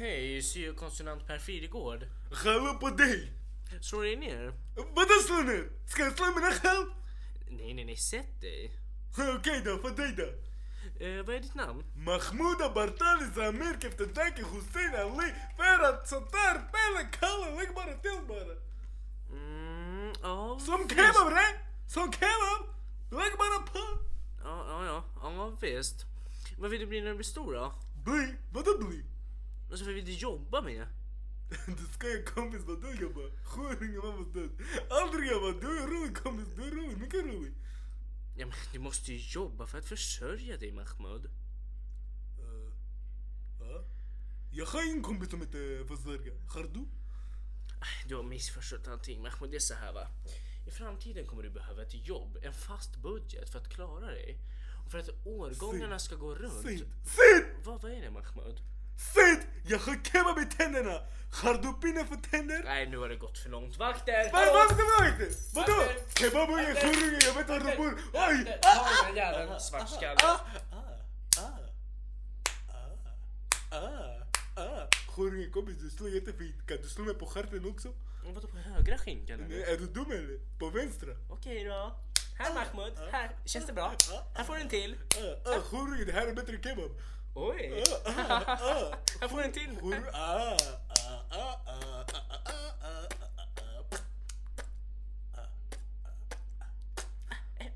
hej, syokonsulent Per Fridegård. Hallå på dig! Slår dig ner? Vadå slå ner? Ska jag slå mig själv? Nej, nej, nej, sätt dig. Okej då, för dig då. Eh, vad är ditt namn? Mahmouda Bartali Samir Keftadaki Hussein Ali Ferhat Satar Pelle Kalle Lägg bara till bara. Mm, ja, Som kebab re! Som kebab! Lägg bara på! Ja, ja, ja, ja, visst. Vad vill du bli när du blir stor då? Bli? Vadå bli? Alltså, vad vill du jobba med? Du ska ju kompis vad du jobbar. Sjuåringen mammas död. Aldrig jobba. Du är rolig kompis. Du är rolig. Mycket rolig. Ja, men du måste ju jobba för att försörja dig, Mahmoud. Uh, ja. Jag har ingen kompis som heter försörja. Har du? Du har missförstått allting, Mahmoud. Det är så här va. I framtiden kommer du behöva ett jobb, en fast budget för att klara dig. Och för att årgångarna ska gå runt. Sitt! Sitt! Vad, vad är det, Mahmoud? Sitt! Jag har kebab i tänderna. Har du pinne för tänder? Nej, nu har det gått för långt. Vakter! Vad vara inte? Vadå? Vakter! Kebabungen, Vakter! sjuåringen, jag vet var du bor. Oj! Ta den jäveln, svartskalle. Sjuåringen kompis, du slår jättefint. Kan du slå mig på stjärten också? Vadå på högra skinkan eller? Är du dum eller? På vänstra? Okej då. Här Mahmoud, här. Känns det bra? Här får du en till. Ah, ah, Sjuåringen, det här är bättre kebab. Oj! Här får en till!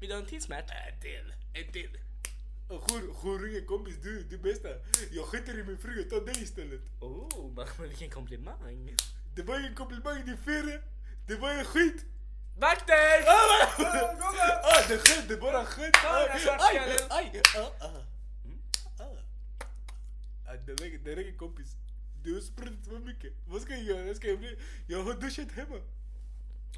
Vill du ha en till smärt? En till, en till. Jour ringer kompis, du är det bästa. Jag skiter i min fru, jag tar dig istället. Oh, men vilken komplimang. Det var ingen komplimang, det är fel. Det var en skit. Vakter! Ah, det skedde bara sket! Aj, aj, aj. Ah, Det räcker, det har sprutit för mycket. Vad ska jag göra? Ska jag bli... Jag har duschat hemma.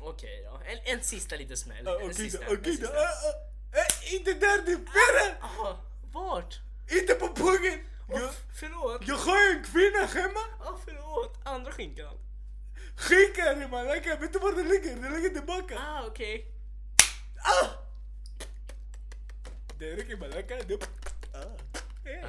Okej då, en, en sista liten smäll. Ah, en Okej då, sista. okej en då. sista. Ah, ah. Eh, Inte där din fyrre! Ah, vart? Inte på pungen! Oh, Jag, förlåt. jag har en kvinna hemma. Ah, förlåt. Andra skinkan. Skicka den malaka, vet du var den ligger? Den ligger tillbaka. Ah, okej. Ah! Det räcker malaka. Det... Ah. Hey.